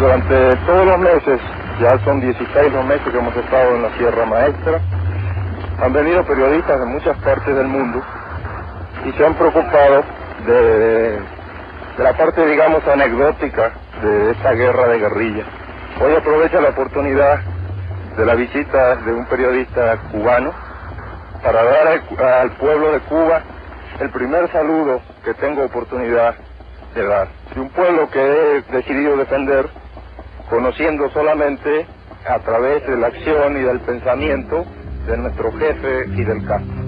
Durante todos los meses, ya son 16 los meses que hemos estado en la Sierra Maestra, han venido periodistas de muchas partes del mundo y se han preocupado de, la parte, digamos, anecdótica de esta guerra de guerrilla. Hoy aprovecho la oportunidad de la visita de un periodista cubano para dar al, al pueblo de Cuba el primer saludo que tengo oportunidad de dar. De un pueblo que he decidido defender conociendo solamente a través de la acción y del pensamiento de nuestro jefe Fidel Castro.